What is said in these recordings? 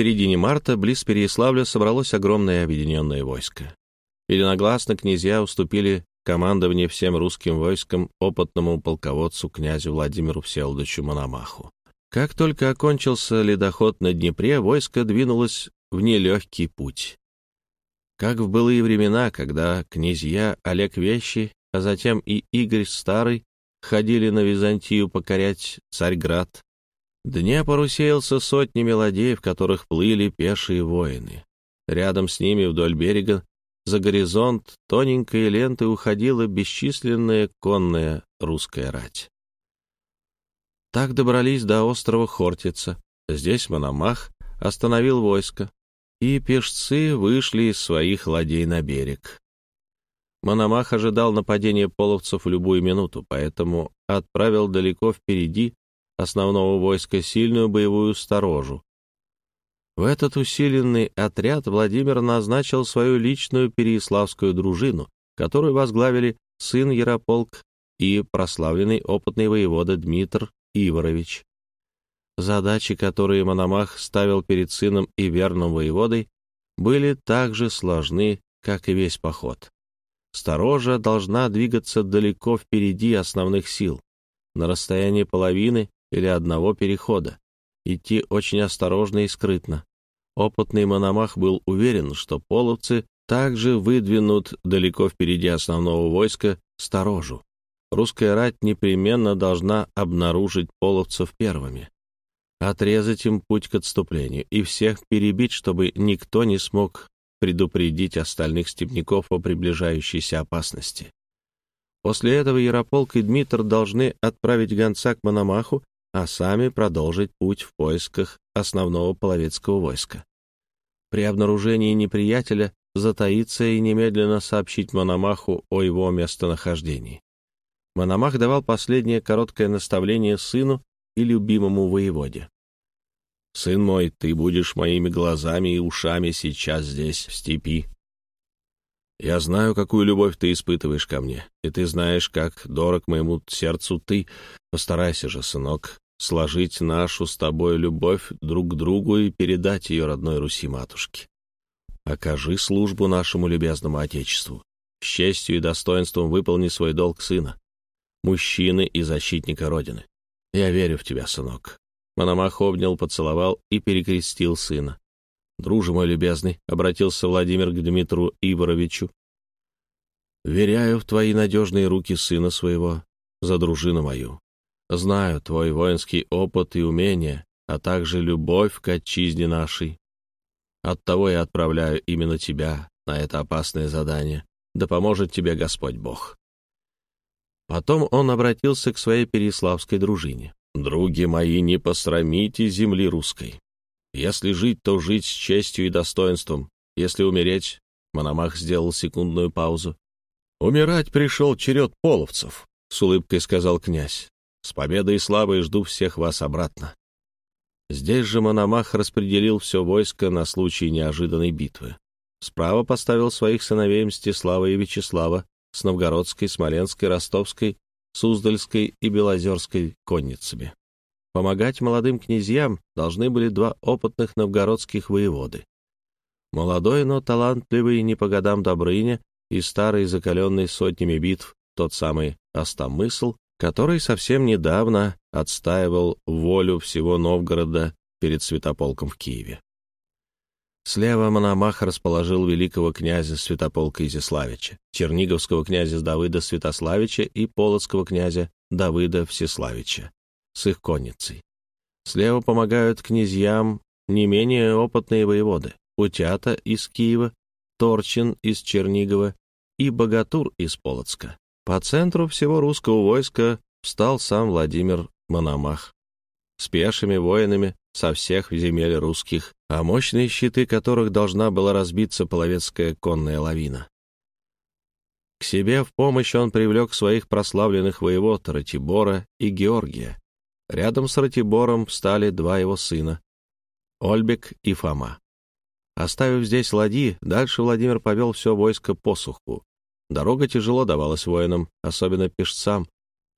середине марта близ Переяславля собралось огромное объединенное войско. Единогласно князья уступили командование всем русским войскам опытному полководцу князю Владимиру Всеволодовичу Мономаху. Как только окончился ледоход на Днепре, войско двинулось в нелегкий путь. Как в былые времена, когда князья Олег Вещи, а затем и Игорь Старый ходили на Византию покорять Царьград, Днепр усеялся сотнями ладей, в которых плыли пешие воины. Рядом с ними вдоль берега за горизонт тоненькой лентой уходила бесчисленная конная русская рать. Так добрались до острова Хортица. Здесь Мономах остановил войско, и пешцы вышли из своих ладей на берег. Мономах ожидал нападения половцев в любую минуту, поэтому отправил далеко впереди основного войска сильную боевую сторожу. В этот усиленный отряд Владимир назначил свою личную переяславскую дружину, которую возглавили сын Ярополк и прославленный опытный воевода Дмитр Иворович. Задачи, которые Мономах ставил перед сыном и верным воеводой, были так же сложны, как и весь поход. Сторожа должна двигаться далеко впереди основных сил, на расстоянии половины или одного перехода, идти очень осторожно и скрытно. Опытный Мономах был уверен, что половцы также выдвинут далеко впереди основного войска сторожу. Русская рать непременно должна обнаружить половцев первыми, отрезать им путь к отступлению и всех перебить, чтобы никто не смог предупредить остальных степняков о приближающейся опасности. После этого Ярополк и Дмитр должны отправить гонца к Мономаху а сами продолжить путь в поисках основного половецкого войска. При обнаружении неприятеля затаиться и немедленно сообщить Мономаху о его местонахождении. Мономах давал последнее короткое наставление сыну и любимому воеводе. «Сын мой, ты будешь моими глазами и ушами сейчас здесь, в степи. Я знаю, какую любовь ты испытываешь ко мне, и ты знаешь, как дорог моему сердцу ты. Постарайся же, сынок, сложить нашу с тобой любовь друг к другу и передать ее родной Руси-матушке. Окажи службу нашему любезному Отечеству. С честью и достоинством выполни свой долг сына, мужчины и защитника Родины. Я верю в тебя, сынок». Мономах обнял, поцеловал и перекрестил сына. «Друже мой любезный», — обратился Владимир к Дмитру Иваровичу, «веряю в твои надежные руки сына своего за дружину мою. Знаю твой воинский опыт и умения, а также любовь к отчизне нашей. Оттого я отправляю именно тебя на это опасное задание. Да поможет тебе Господь Бог». Потом он обратился к своей переславской дружине. «Други мои, не посрамите земли русской. Если жить, то жить с честью и достоинством. Если умереть...» Мономах сделал секундную паузу. «Умирать пришел черед половцев», — с улыбкой сказал князь. С победой и славой жду всех вас обратно. Здесь же Мономах распределил все войско на случай неожиданной битвы. Справа поставил своих сыновей Мстислава и Вячеслава с Новгородской, Смоленской, Ростовской, Суздальской и Белозерской конницами. Помогать молодым князьям должны были два опытных новгородских воеводы. Молодой, но талантливый не по годам Добрыня и старый, закаленный сотнями битв, тот самый Остомысл, который совсем недавно отстаивал волю всего Новгорода перед Святополком в Киеве. Слева Мономах расположил великого князя Святополка Изяславича, черниговского князя Давыда Святославича и полоцкого князя Давыда Всеславича с их конницей. Слева помогают князьям не менее опытные воеводы Утята из Киева, Торчин из Чернигова и Богатур из Полоцка. По центру всего русского войска встал сам Владимир Мономах с пешими воинами со всех земель русских, а мощные щиты которых должна была разбиться половецкая конная лавина. К себе в помощь он привлек своих прославленных воевод Ратибора и Георгия. Рядом с Ратибором встали два его сына — Ольбек и Фома. Оставив здесь ладьи, дальше Владимир повел все войско по суху. Дорога тяжело давалась воинам, особенно пешцам.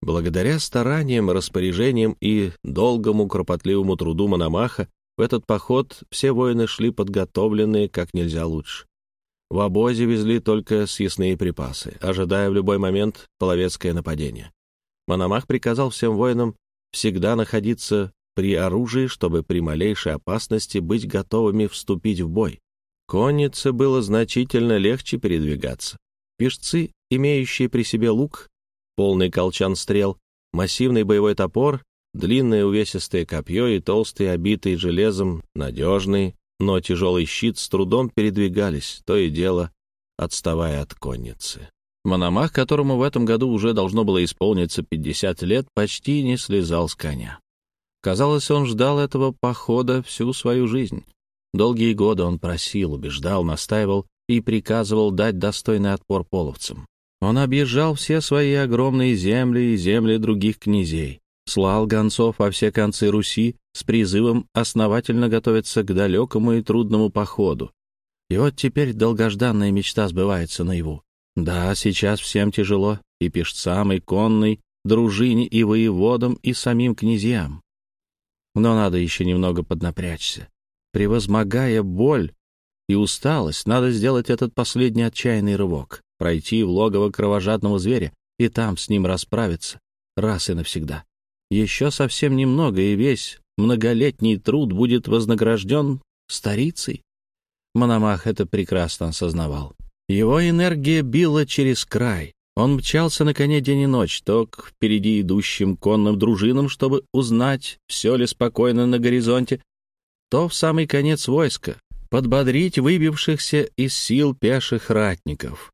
Благодаря стараниям, распоряжениям и долгому кропотливому труду Мономаха в этот поход все воины шли подготовленные как нельзя лучше. В обозе везли только съестные припасы, ожидая в любой момент половецкое нападение. Мономах приказал всем воинам всегда находиться при оружии, чтобы при малейшей опасности быть готовыми вступить в бой. Коннице было значительно легче передвигаться. Пешцы, имеющие при себе лук, полный колчан стрел, массивный боевой топор, длинное увесистое копье и толстый, обитый железом, надежный, но тяжелый щит с трудом передвигались, то и дело отставая от конницы. Мономах, которому в этом году уже должно было исполниться 50 лет, почти не слезал с коня. Казалось, он ждал этого похода всю свою жизнь. Долгие годы он просил, убеждал, настаивал и приказывал дать достойный отпор половцам. Он объезжал все свои огромные земли и земли других князей, слал гонцов во все концы Руси с призывом основательно готовиться к далекому и трудному походу. И вот теперь долгожданная мечта сбывается наяву. Да, сейчас всем тяжело, и пешцам, и конной, дружине, и воеводам, и самим князьям. Но надо еще немного поднапрячься. Превозмогая боль и усталость, надо сделать этот последний отчаянный рывок, пройти в логово кровожадного зверя и там с ним расправиться, раз и навсегда. Еще совсем немного, и весь многолетний труд будет вознагражден старицей. Мономах это прекрасно осознавал. Его энергия била через край. Он мчался на коне день и ночь, то к впереди идущим конным дружинам, чтобы узнать, все ли спокойно на горизонте, то в самый конец войска, подбодрить выбившихся из сил пеших ратников.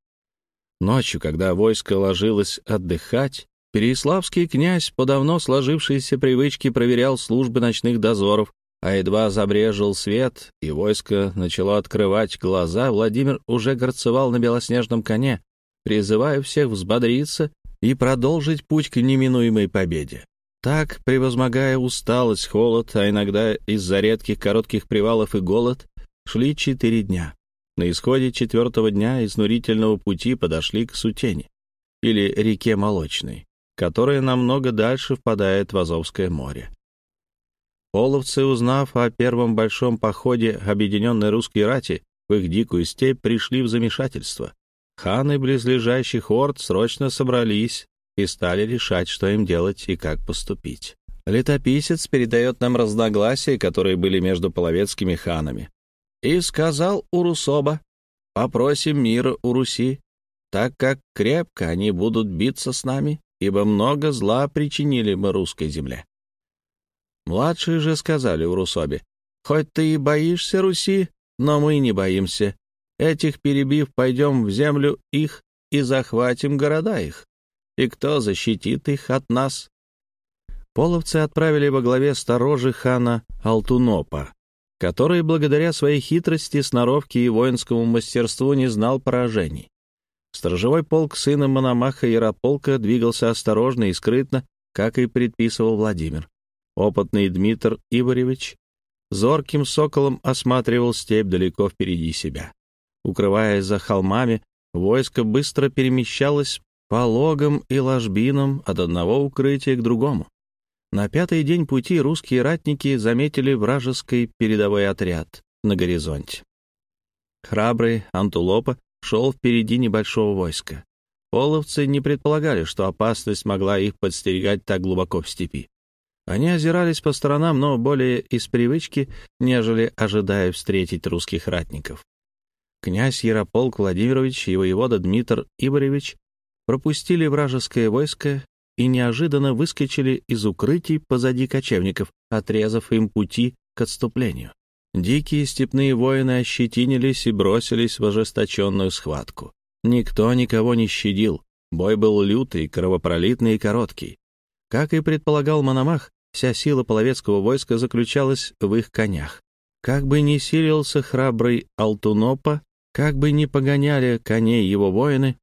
Ночью, когда войско ложилось отдыхать, Переяславский князь по давно сложившейся привычке проверял службы ночных дозоров, а едва забрежил свет, и войско начало открывать глаза, Владимир уже горцевал на белоснежном коне, призывая всех взбодриться и продолжить путь к неминуемой победе. Так, превозмогая усталость, холод, а иногда из-за редких коротких привалов и голод, шли четыре дня. На исходе четвертого дня изнурительного пути подошли к Сутени, или реке Молочной, которая намного дальше впадает в Азовское море. Половцы, узнав о первом большом походе объединенной русской рати в их дикую степь, пришли в замешательство. Ханы близлежащих орд срочно собрались и стали решать, что им делать и как поступить. Летописец передает нам разногласия, которые были между половецкими ханами. «И сказал Урусоба, попросим мира у Руси, так как крепко они будут биться с нами, ибо много зла причинили мы русской земле. Младшие же сказали в Русобе, «Хоть ты и боишься Руси, но мы не боимся. Этих перебив, пойдем в землю их и захватим города их. И кто защитит их от нас?» Половцы отправили во главе сторожи хана Алтунопа, который, благодаря своей хитрости, сноровке и воинскому мастерству, не знал поражений. Сторожевой полк сына Мономаха Ярополка двигался осторожно и скрытно, как и предписывал Владимир. Опытный Дмитр Иваревич зорким соколом осматривал степь далеко впереди себя. Укрываясь за холмами, войско быстро перемещалось по логам и ложбинам от одного укрытия к другому. На пятый день пути русские ратники заметили вражеский передовой отряд на горизонте. Храбрый Антулопа шел впереди небольшого войска. Половцы не предполагали, что опасность могла их подстерегать так глубоко в степи. Они озирались по сторонам, но более из привычки, нежели ожидая встретить русских ратников. Князь Ярополк Владимирович и воевода Дмитр Иборевич пропустили вражеское войско и неожиданно выскочили из укрытий позади кочевников, отрезав им пути к отступлению. Дикие степные воины ощетинились и бросились в ожесточенную схватку. Никто никого не щадил. Бой был лютый, кровопролитный и короткий. Как и предполагал Мономах, Вся сила половецкого войска заключалась в их конях. Как бы ни силился храбрый Алтунопа, как бы ни погоняли коней его воины,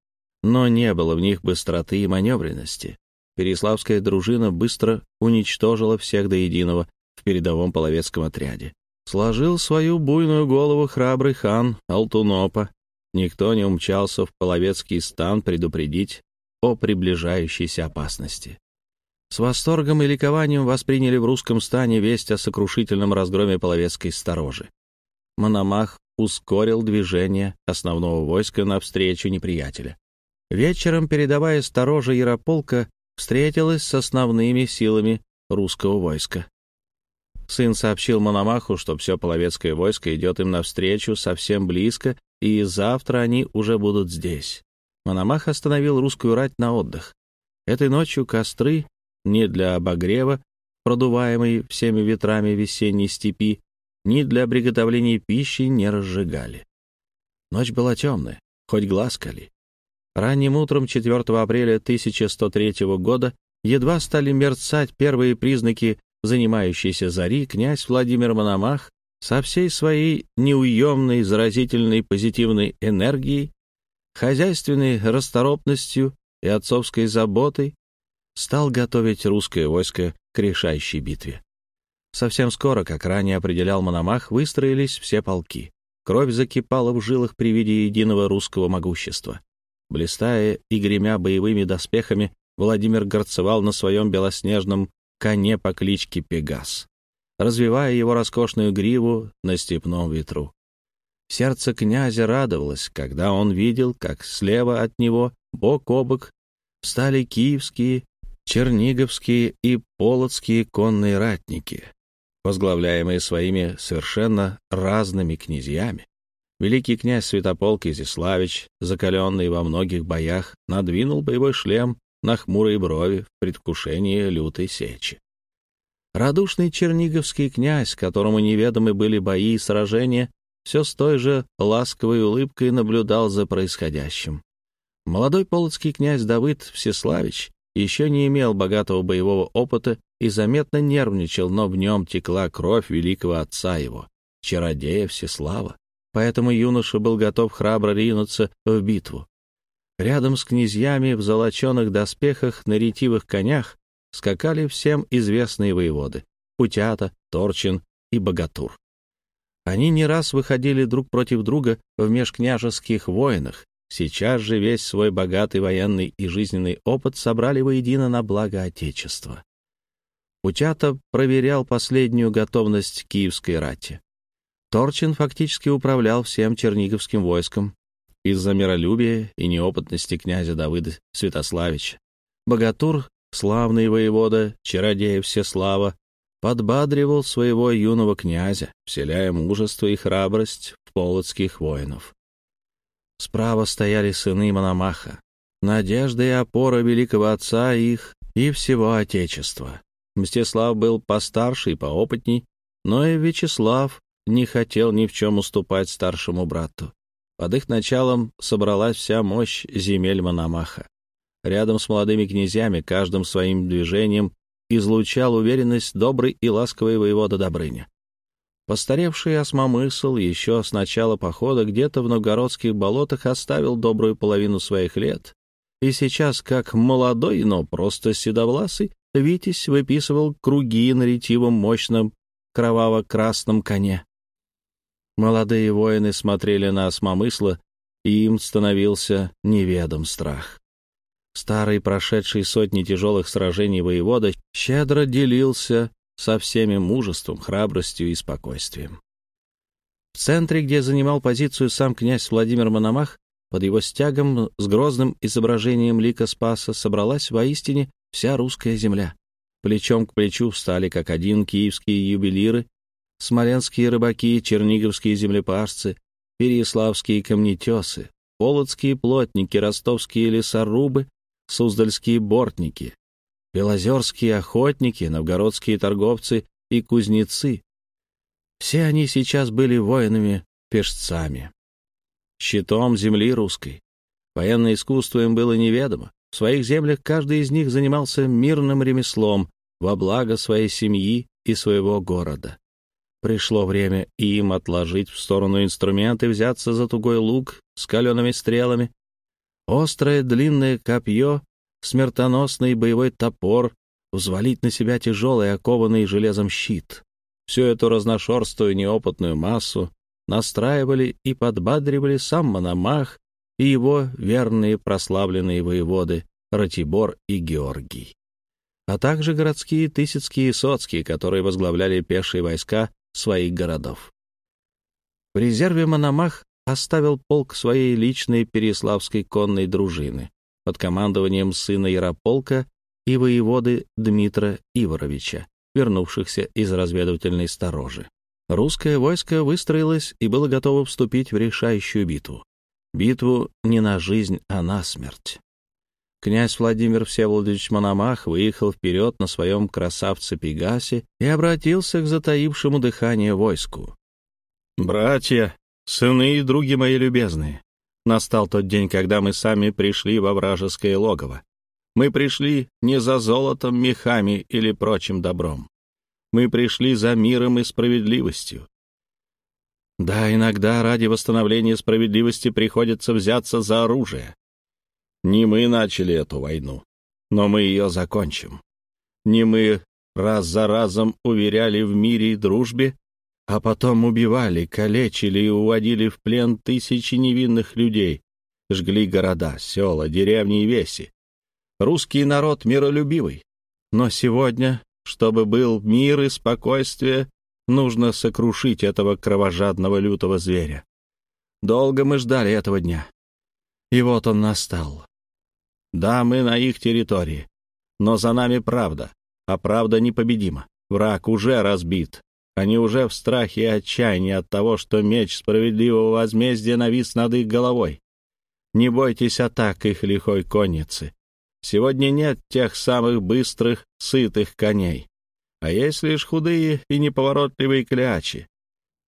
но не было в них быстроты и маневренности. Переславская дружина быстро уничтожила всех до единого в передовом половецком отряде. Сложил свою буйную голову храбрый хан Алтунопа. Никто не умчался в половецкий стан предупредить о приближающейся опасности. С восторгом и ликованием восприняли в русском стане весть о сокрушительном разгроме половецкой сторожи. Мономах ускорил движение основного войска навстречу неприятеля. Вечером передовая сторожа Ярополка встретилась с основными силами русского войска. Сын сообщил Мономаху, что все половецкое войско идет им навстречу совсем близко, и завтра они уже будут здесь. Мономах остановил русскую рать на отдых. Этой ночью костры, не для обогрева, продуваемой всеми ветрами весенней степи, ни для приготовления пищи не разжигали. Ночь была темная, хоть глаз кали. Ранним утром 4 апреля 1103 года едва стали мерцать первые признаки занимающейся зари, князь Владимир Мономах со всей своей неуемной, заразительной позитивной энергией, хозяйственной расторопностью и отцовской заботой стал готовить русское войско к решающей битве. Совсем скоро, как ранее определял Мономах, выстроились все полки. Кровь закипала в жилах при виде единого русского могущества. Блистая и гремя боевыми доспехами, Владимир горцевал на своем белоснежном коне по кличке Пегас, развивая его роскошную гриву на степном ветру. Сердце князя радовалось, когда он видел, как слева от него, бок о бок, стали киевские, черниговские и полоцкие конные ратники, возглавляемые своими совершенно разными князьями. Великий князь Святополк Изяславич, закаленный во многих боях, надвинул боевой шлем на хмурые брови в предвкушении лютой сечи. Радушный черниговский князь, которому неведомы были бои и сражения, все с той же ласковой улыбкой наблюдал за происходящим. Молодой полоцкий князь Давыд Всеславич еще не имел богатого боевого опыта и заметно нервничал, но в нем текла кровь великого отца его, чародея Всеслава. Поэтому юноша был готов храбро ринуться в битву. Рядом с князьями в золоченых доспехах на ретивых конях скакали всем известные воеводы — Путята, Торчин и Богатур. Они не раз выходили друг против друга в межкняжеских войнах, сейчас же весь свой богатый военный и жизненный опыт собрали воедино на благо Отечества. Путята проверял последнюю готовность киевской рати. Торчин фактически управлял всем черниговским войском из-за миролюбия и неопытности князя Давыда Святославича. Богатур, славный воевода, чародей Всеслава, подбадривал своего юного князя, вселяя мужество и храбрость в полоцких воинов. Справа стояли сыны Мономаха, надежда и опора великого отца их и всего Отечества. Мстислав был постарше и поопытней, но и Вячеслав не хотел ни в чем уступать старшему брату. Под их началом собралась вся мощь земель Мономаха. Рядом с молодыми князьями каждым своим движением излучал уверенность добрый и ласковый воевода Добрыня. Постаревший осмомысл еще с начала похода где-то в новгородских болотах оставил добрую половину своих лет, и сейчас, как молодой, но просто седовласый, Витязь выписывал круги на ретивом мощном кроваво-красном коне. Молодые воины смотрели на осмомысла, и им становился неведом страх. Старый, прошедший сотни тяжелых сражений воевода, щедро делился со всеми мужеством, храбростью и спокойствием. В центре, где занимал позицию сам князь Владимир Мономах, под его стягом с грозным изображением лика Спаса собралась воистине вся русская земля. Плечом к плечу встали как один киевские юбилиры, смоленские рыбаки, черниговские землепашцы, переяславские камнетесы, полоцкие плотники, ростовские лесорубы, суздальские бортники, белозерские охотники, новгородские торговцы и кузнецы. Все они сейчас были воинами-пешцами, щитом земли русской. Военное искусство им было неведомо. В своих землях каждый из них занимался мирным ремеслом во благо своей семьи и своего города. Пришло время им отложить в сторону инструменты, взяться за тугой лук с калеными стрелами, острое длинное копье, смертоносный боевой топор, взвалить на себя тяжелый окованный железом щит. Всю эту разношерстую неопытную массу настраивали и подбадривали сам Мономах и его верные прославленные воеводы Ратибор и Георгий. а также городские Тысяцкие и Соцкие, которые возглавляли пешие войска своих городов. В резерве Мономах оставил полк своей личной Переславской конной дружины под командованием сына Ярополка и воеводы Дмитра Иворовича, вернувшихся из разведывательной сторожи. Русское войско выстроилось и было готово вступить в решающую битву. Битву не на жизнь, а на смерть. Князь Владимир Всеволодович Мономах выехал вперед на своем красавце Пегасе и обратился к затаившему дыхание войску. «Братья, сыны и други мои любезные, настал тот день, когда мы сами пришли во вражеское логово. Мы пришли не за золотом, мехами или прочим добром. Мы пришли за миром и справедливостью. Да, иногда ради восстановления справедливости приходится взяться за оружие. Не мы начали эту войну, но мы ее закончим. Не мы раз за разом уверяли в мире и дружбе, а потом убивали, калечили и уводили в плен тысячи невинных людей, жгли города, села, деревни и веси. Русский народ миролюбивый. Но сегодня, чтобы был мир и спокойствие, нужно сокрушить этого кровожадного лютого зверя. Долго мы ждали этого дня. И вот он настал. Да, мы на их территории, но за нами правда, а правда непобедима. Враг уже разбит. Они уже в страхе и отчаянии от того, что меч справедливого возмездия навис над их головой. Не бойтесь атак их лихой конницы. Сегодня нет тех самых быстрых, сытых коней, а есть лишь худые и неповоротливые клячи.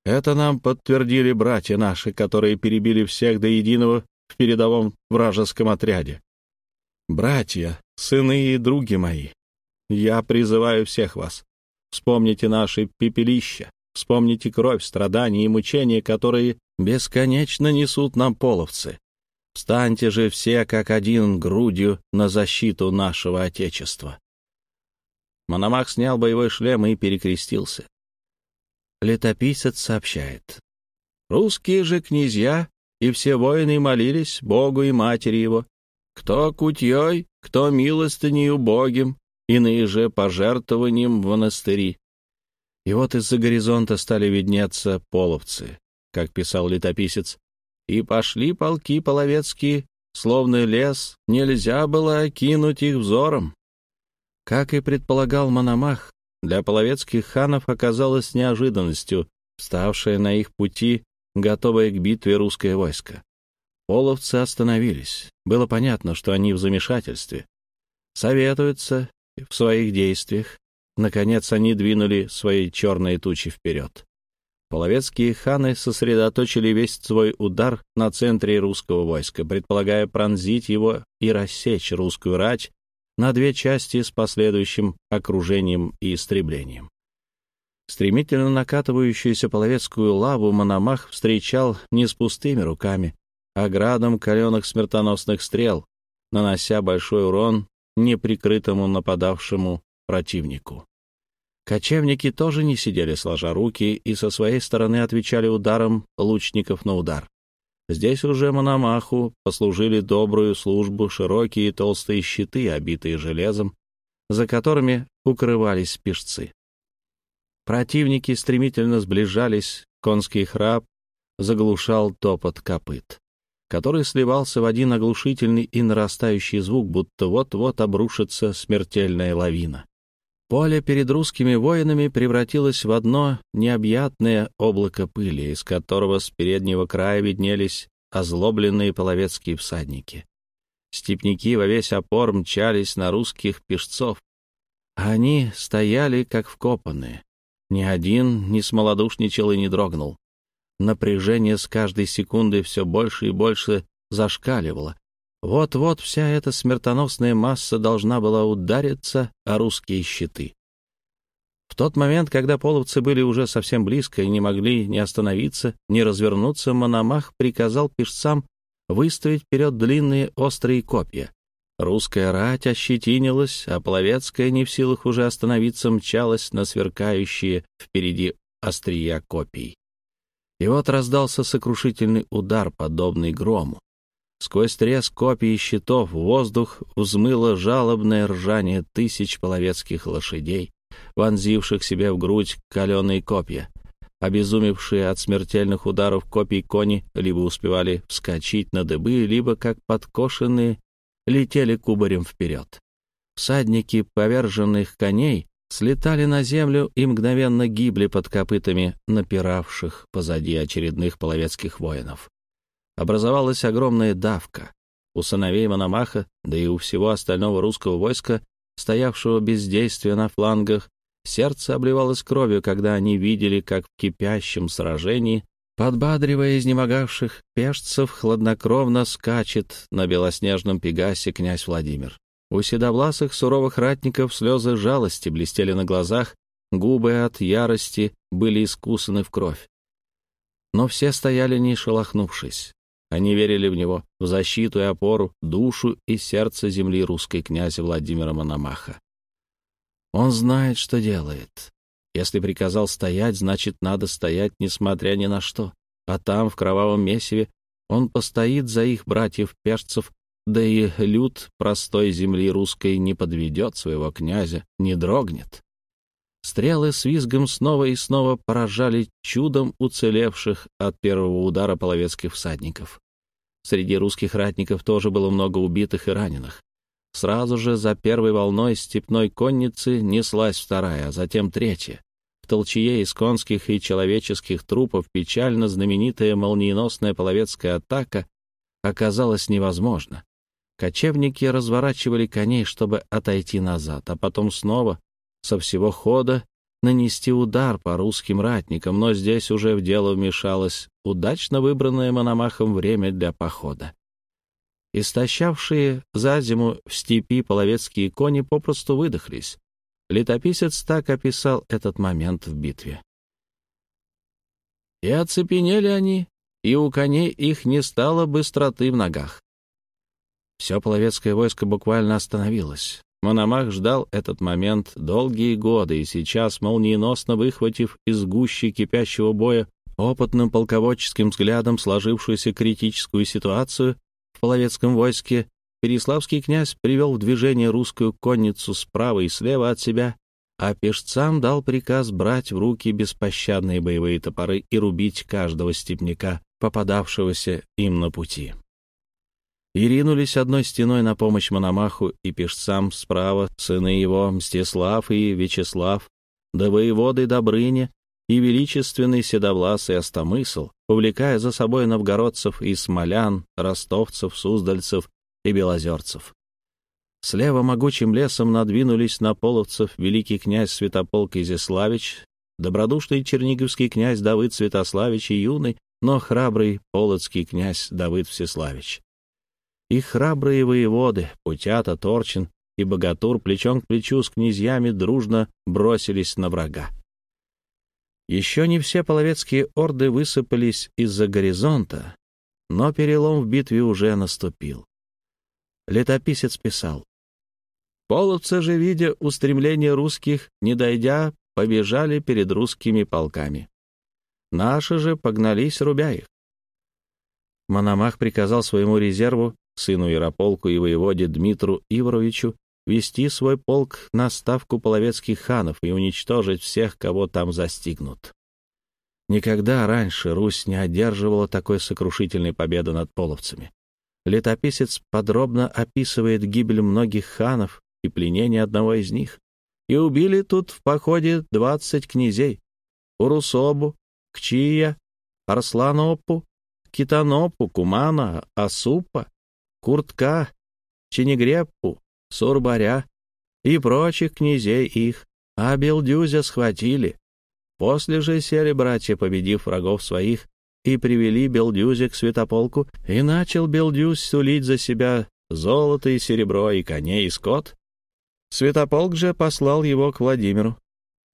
Это нам подтвердили братья наши, которые перебили всех до единого в передовом вражеском отряде. Братья, сыны и други мои, я призываю всех вас, вспомните наши пепелища, вспомните кровь, страдания и мучения, которые бесконечно несут нам половцы. Встаньте же все как один грудью на защиту нашего Отечества. Мономах снял боевой шлем и перекрестился. Летописец сообщает. Русские же князья и все воины молились Богу и матери его, кто кутьей, кто милостынею Богим, иные же пожертвованием в монастыри. И вот из-за горизонта стали виднеться половцы, как писал летописец, и пошли полки половецкие, словно лес, нельзя было окинуть их взором. Как и предполагал Мономах, для половецких ханов оказалось неожиданностью, вставшее на их пути, готовое к битве русское войско. Половцы остановились. Было понятно, что они в замешательстве. Советуются в своих действиях. Наконец они двинули свои черные тучи вперед. Половецкие ханы сосредоточили весь свой удар на центре русского войска, предполагая пронзить его и рассечь русскую рать на две части с последующим окружением и истреблением. Стремительно накатывающуюся половецкую лаву Мономах встречал не с пустыми руками, а градом каленых смертоносных стрел, нанося большой урон неприкрытому нападавшему противнику. Кочевники тоже не сидели сложа руки и со своей стороны отвечали ударом лучников на удар. Здесь уже Мономаху послужили добрую службу широкие толстые щиты, обитые железом, за которыми укрывались пешцы. Противники стремительно сближались, конский храп заглушал топот копыт, который сливался в один оглушительный и нарастающий звук, будто вот-вот обрушится смертельная лавина. Поле перед русскими воинами превратилось в одно необъятное облако пыли, из которого с переднего края виднелись озлобленные половецкие всадники. Степники во весь опор мчались на русских пешцов. А они стояли, как вкопанные. Ни один не смолодушничал и не дрогнул. Напряжение с каждой секундой все больше и больше зашкаливало, вот-вот вся эта смертоносная масса должна была удариться о русские щиты. В тот момент, когда половцы были уже совсем близко и не могли ни остановиться, ни развернуться, Мономах приказал пешцам выставить вперед длинные острые копья. Русская рать ощетинилась, а половецкая, не в силах уже остановиться, мчалась на сверкающие впереди острия копий. И вот раздался сокрушительный удар, подобный грому. Сквозь треск копий и щитов в воздух взмыло жалобное ржание тысяч половецких лошадей, вонзивших себе в грудь каленые копья. Обезумевшие от смертельных ударов копий кони либо успевали вскочить на дыбы, либо, как подкошенные, летели кубарем вперед. Всадники поверженных коней слетали на землю и мгновенно гибли под копытами напиравших позади очередных половецких воинов. Образовалась огромная давка. У сыновей Мономаха, да и у всего остального русского войска, стоявшего без действия на флангах, сердце обливалось кровью, когда они видели, как в кипящем сражении, подбадривая изнемогавших пешцев, хладнокровно скачет на белоснежном пегасе князь Владимир. У седовласых суровых ратников слезы жалости блестели на глазах, губы от ярости были искусаны в кровь. Но все стояли не шелохнувшись. Они верили в него, в защиту и опору, душу и сердце земли русской князя Владимира Мономаха. Он знает, что делает. Если приказал стоять, значит, надо стоять, несмотря ни на что. А там, в кровавом месиве, он постоит за их братьев-пешцев да и люд простой земли русской не подведет своего князя, не дрогнет. Стрелы с визгом снова и снова поражали чудом уцелевших от первого удара половецких всадников. Среди русских ратников тоже было много убитых и раненых. Сразу же за первой волной степной конницы неслась вторая, а затем третья. В толчье из конских и человеческих трупов печально знаменитая молниеносная половецкая атака оказалась невозможна. Кочевники разворачивали коней, чтобы отойти назад, а потом снова со всего хода нанести удар по русским ратникам, но здесь уже в дело вмешалось удачно выбранное Мономахом время для похода. Истощавшие за зиму в степи половецкие кони попросту выдохлись. Летописец так описал этот момент в битве. «И оцепенели они, и у коней их не стало быстроты в ногах. Все половецкое войско буквально остановилось. Мономах ждал этот момент долгие годы, и сейчас, молниеносно выхватив из гущи кипящего боя опытным полководческим взглядом сложившуюся критическую ситуацию в половецком войске, Переславский князь привел в движение русскую конницу справа и слева от себя, а пешцам дал приказ брать в руки беспощадные боевые топоры и рубить каждого степняка, попадавшегося им на пути и ринулись одной стеной на помощь Мономаху и пешцам справа, сыны его Мстислав и Вячеслав, да воеводы Добрыня и величественный седовласый Остомысл, увлекая за собой новгородцев и смолян, ростовцев, суздальцев и белозерцев. Слева могучим лесом надвинулись на половцев великий князь Святополк Изяславич, добродушный черниговский князь Давыд Святославич и юный, но храбрый полоцкий князь Давыд Всеславич. И храбрые воеводы, Путята, Торчин и Богатур плечом к плечу с князьями дружно бросились на врага. Еще не все половецкие орды высыпались из-за горизонта, но перелом в битве уже наступил. Летописец писал. Половцы же, видя устремление русских, не дойдя, побежали перед русскими полками. Наши же погнались, рубя их. Мономах приказал своему резерву сыну Ярополку и воеводе Дмитру Ивровичу, вести свой полк на ставку половецких ханов и уничтожить всех, кого там застигнут. Никогда раньше Русь не одерживала такой сокрушительной победы над половцами. Летописец подробно описывает гибель многих ханов и пленение одного из них. И убили тут в походе двадцать князей — Урусобу, Кчия, Арсланопу, Китанопу, Кумана, Асупа, Куртка, Ченегреппу, Сурбаря и прочих князей их, а Белдюзя схватили. После же сели братья, победив врагов своих, и привели Белдюзя к святополку, и начал Белдюз сулить за себя золото и серебро, и коней, и скот. Святополк же послал его к Владимиру.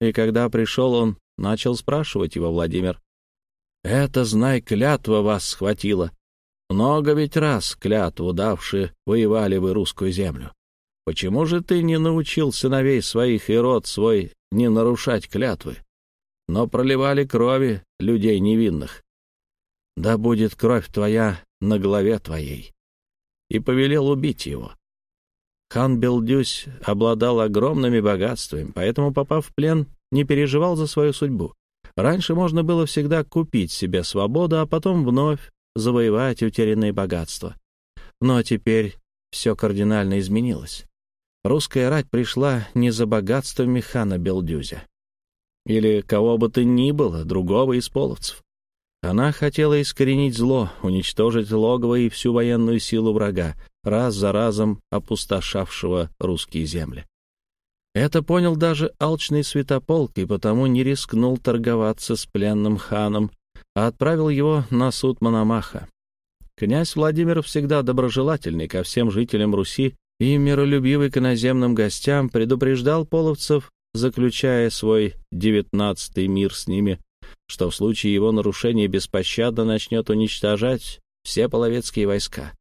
И когда пришел он, начал спрашивать его Владимир. «Это, знай, клятва вас схватила, много ведь раз клятву давшие воевали вы русскую землю. Почему же ты не научил сыновей своих и род свой не нарушать клятвы, но проливали крови людей невинных? Да будет кровь твоя на голове твоей. и повелел убить его. Хан Белдюсь обладал огромными богатствами, поэтому, попав в плен, не переживал за свою судьбу. Раньше можно было всегда купить себе свободу, а потом вновь завоевать утерянные богатства. Но теперь все кардинально изменилось. Русская рать пришла не за богатствами хана Белдюзя или кого бы то ни было, другого из половцев. Она хотела искоренить зло, уничтожить логово и всю военную силу врага, раз за разом опустошавшего русские земли. Это понял даже алчный святополк и потому не рискнул торговаться с пленным ханом, а отправил его на суд Мономаха. Князь Владимир всегда доброжелательный ко всем жителям Руси и миролюбивый к иноземным гостям предупреждал половцев, заключая свой девятнадцатый мир с ними, что в случае его нарушения беспощадно начнет уничтожать все половецкие войска.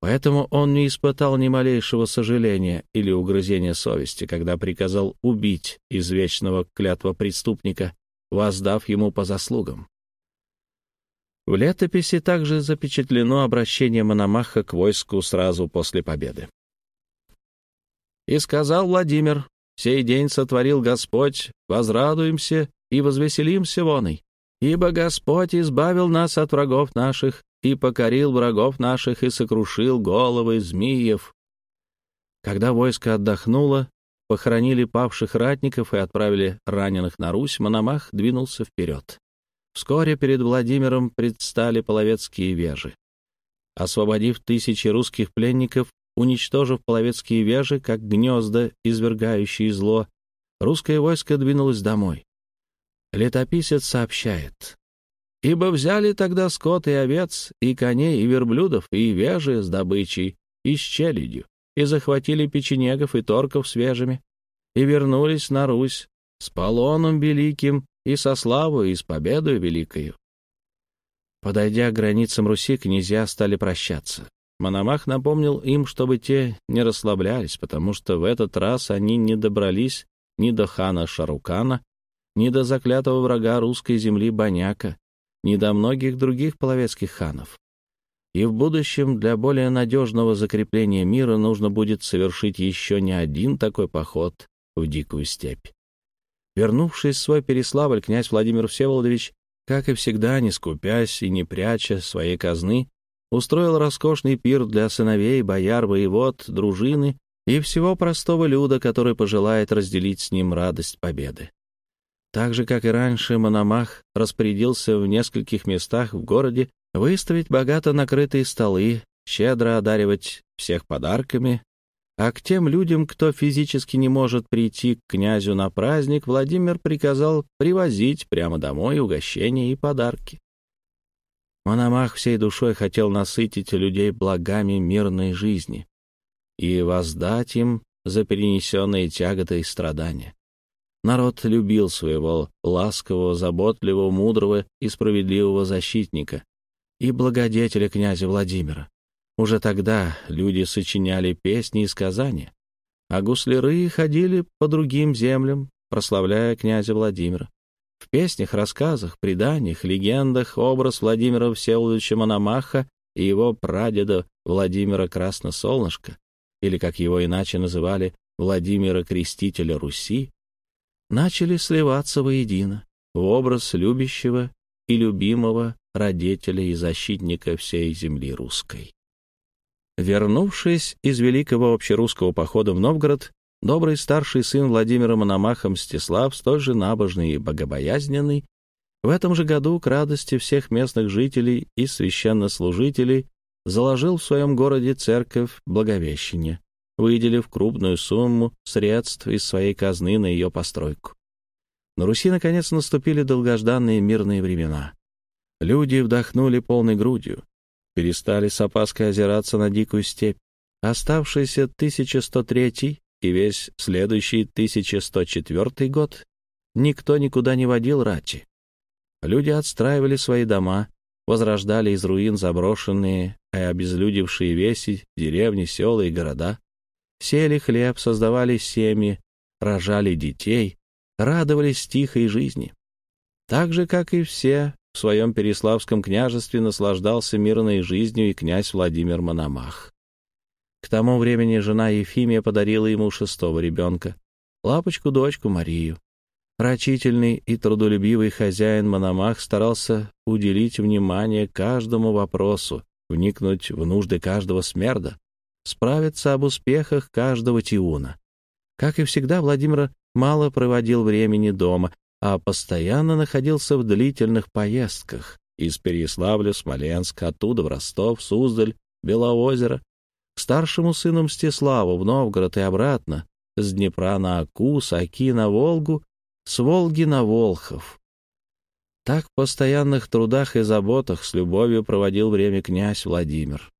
Поэтому он не испытал ни малейшего сожаления или угрызения совести, когда приказал убить извечного клятва преступника, воздав ему по заслугам. В летописи также запечатлено обращение Мономаха к войску сразу после победы. «И сказал Владимир, сей день сотворил Господь, возрадуемся и возвеселимся воной, ибо Господь избавил нас от врагов наших и покорил врагов наших и сокрушил головы змеев. Когда войско отдохнуло, похоронили павших ратников и отправили раненых на Русь, Мономах двинулся вперед. Вскоре перед Владимиром предстали половецкие вежи. Освободив тысячи русских пленников, уничтожив половецкие вежи, как гнезда, извергающие зло, русское войско двинулось домой. Летописец сообщает. Ибо взяли тогда скот и овец, и коней, и верблюдов, и вежи с добычей, и с челядью, и захватили печенегов и торков свежими, и вернулись на Русь с полоном великим и со славой, и с победой великою. Подойдя к границам Руси, князья стали прощаться. Мономах напомнил им, чтобы те не расслаблялись, потому что в этот раз они не добрались ни до хана Шарукана, ни до заклятого врага русской земли Баняка, ни до многих других половецких ханов. И в будущем для более надежного закрепления мира нужно будет совершить еще не один такой поход в дикую степь. Вернувшись в свой Переславль, князь Владимир Всеволодович, как и всегда, не скупясь и не пряча своей казны, устроил роскошный пир для сыновей, бояр, воевод, дружины и всего простого люда, который пожелает разделить с ним радость победы. Так же, как и раньше, Мономах распорядился в нескольких местах в городе выставить богато накрытые столы, щедро одаривать всех подарками, а к тем людям, кто физически не может прийти к князю на праздник, Владимир приказал привозить прямо домой угощения и подарки. Мономах всей душой хотел насытить людей благами мирной жизни и воздать им за перенесенные тяготы и страдания. Народ любил своего ласкового, заботливого, мудрого и справедливого защитника и благодетеля князя Владимира. Уже тогда люди сочиняли песни и сказания, а гусляры ходили по другим землям, прославляя князя Владимира. В песнях, рассказах, преданиях, легендах образ Владимира Всеволодовича Мономаха и его прадеда Владимира Красносолнышка, или, как его иначе называли, Владимира Крестителя Руси, начали сливаться воедино в образ любящего и любимого родителя и защитника всей земли русской. Вернувшись из великого общерусского похода в Новгород, добрый старший сын Владимира Мономаха Мстислав, столь же набожный и богобоязненный, в этом же году к радости всех местных жителей и священнослужителей заложил в своем городе церковь Благовещения, выделив крупную сумму средств из своей казны на ее постройку. На Руси, наконец, наступили долгожданные мирные времена. Люди вдохнули полной грудью, перестали с опаской озираться на дикую степь. Оставшийся 1103 и весь следующий 1104 год никто никуда не водил рати. Люди отстраивали свои дома, возрождали из руин заброшенные и обезлюдевшие веси, деревни, села и города сели хлеб, создавали семьи, рожали детей, радовались тихой жизни. Так же, как и все, в своем Переславском княжестве наслаждался мирной жизнью и князь Владимир Мономах. К тому времени жена Ефимия подарила ему шестого ребенка, лапочку-дочку Марию. Рачительный и трудолюбивый хозяин Мономах старался уделить внимание каждому вопросу, вникнуть в нужды каждого смерда, справиться об успехах каждого тиуна. Как и всегда, Владимир мало проводил времени дома, а постоянно находился в длительных поездках из Переяславля, Смоленска, оттуда в Ростов, Суздаль, Белоозеро, к старшему сыну Мстиславу в Новгород и обратно, с Днепра на Аку, с Аки на Волгу с Волги на Волхов. Так в постоянных трудах и заботах с любовью проводил время князь Владимир.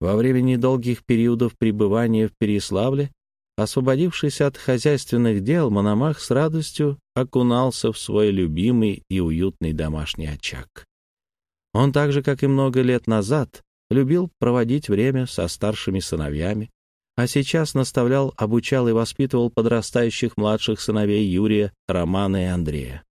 Во время недолгих периодов пребывания в Переславле, освободившись от хозяйственных дел, Мономах с радостью окунался в свой любимый и уютный домашний очаг. Он так же, как и много лет назад, любил проводить время со старшими сыновьями, а сейчас наставлял, обучал и воспитывал подрастающих младших сыновей Юрия, Романа и Андрея.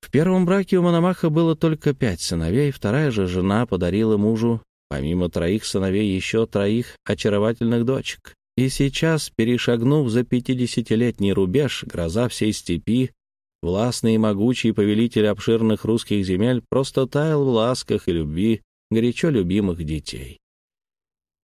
В первом браке у Мономаха было только пять сыновей, вторая же жена подарила мужу, помимо троих сыновей, еще троих очаровательных дочек. И сейчас, перешагнув за пятидесятилетний рубеж, гроза всей степи, властный и могучий повелитель обширных русских земель просто таял в ласках и любви горячо любимых детей.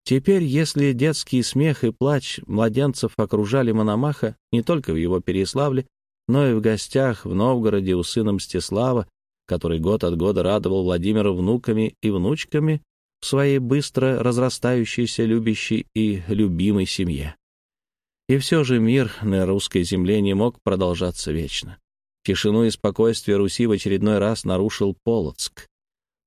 Теперь, если детский смех и плач младенцев окружали Мономаха не только в его Переславле, но и в гостях в Новгороде у сына Мстислава, который год от года радовал Владимира внуками и внучками своей быстро разрастающейся любящей и любимой семье. И все же мир на русской земле не мог продолжаться вечно. Тишину и спокойствие Руси в очередной раз нарушил Полоцк.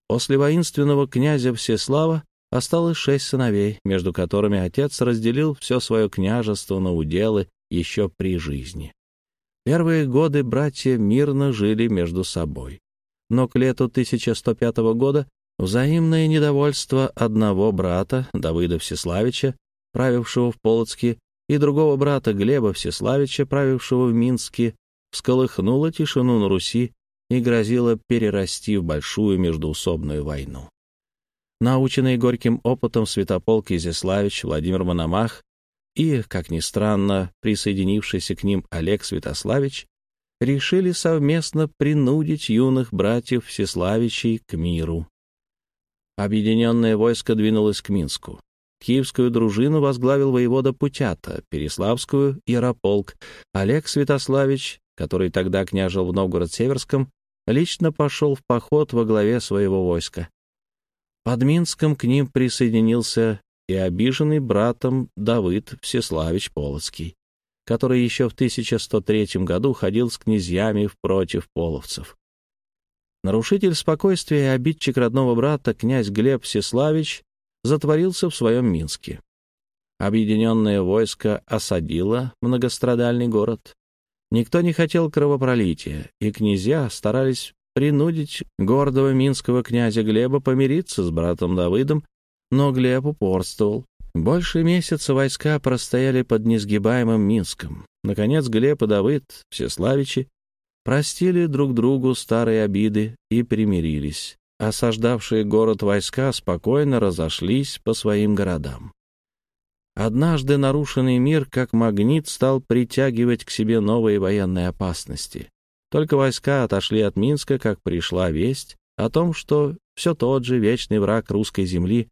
После воинственного князя Всеслава Осталось шесть сыновей, между которыми отец разделил все свое княжество на уделы еще при жизни. Первые годы братья мирно жили между собой. Но к лету 1105 года взаимное недовольство одного брата, Давыда Всеславича, правившего в Полоцке, и другого брата Глеба Всеславича, правившего в Минске, всколыхнуло тишину на Руси и грозило перерасти в большую междуусобную войну. Наученный горьким опытом Святополк Изяславич, Владимир Мономах и, как ни странно, присоединившийся к ним Олег Святославич, решили совместно принудить юных братьев Всеславичей к миру. Объединенное войско двинулось к Минску. Киевскую дружину возглавил воевода Путята, Переславскую — Ярополк. Олег Святославич, который тогда княжил в Новгород-Северском, лично пошел в поход во главе своего войска. Под Минском к ним присоединился и обиженный братом Давыд Всеславич Полоцкий, который еще в 1103 году ходил с князьями против половцев. Нарушитель спокойствия и обидчик родного брата князь Глеб Всеславич затворился в своем Минске. Объединенное войско осадило многострадальный город. Никто не хотел кровопролития, и князья старались принудить гордого минского князя Глеба помириться с братом Давыдом, но Глеб упорствовал. Больше месяца войска простояли под несгибаемым Минском. Наконец Глеб и Давыд, Всеславичи, простили друг другу старые обиды и примирились. Осаждавшие город войска спокойно разошлись по своим городам. Однажды нарушенный мир, как магнит, стал притягивать к себе новые военные опасности. Только войска отошли от Минска, как пришла весть о том, что все тот же вечный враг русской земли,